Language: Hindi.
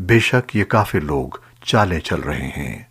बेशक ये काफिर लोग चाले चल रहे हैं।